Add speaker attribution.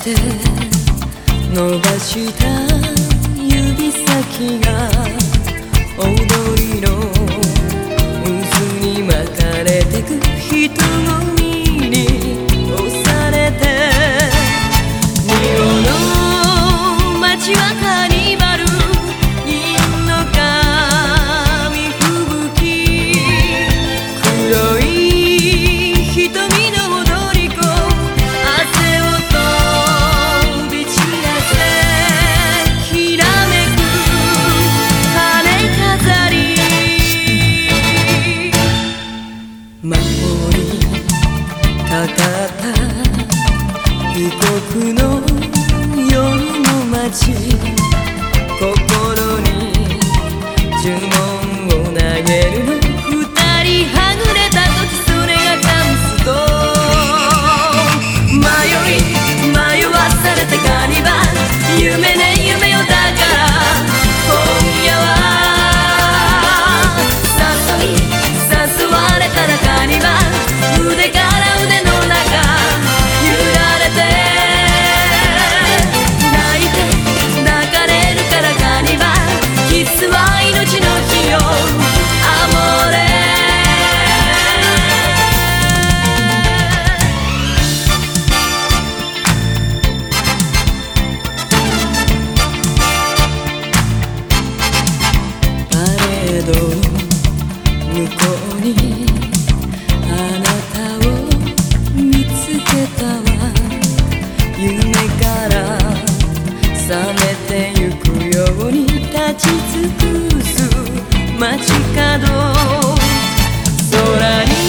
Speaker 1: して伸ばした指先が僕の夜の街。心に呪文。向こうにあなたを見つけたわ。夢から覚めてゆくように立ち尽くす街角。空に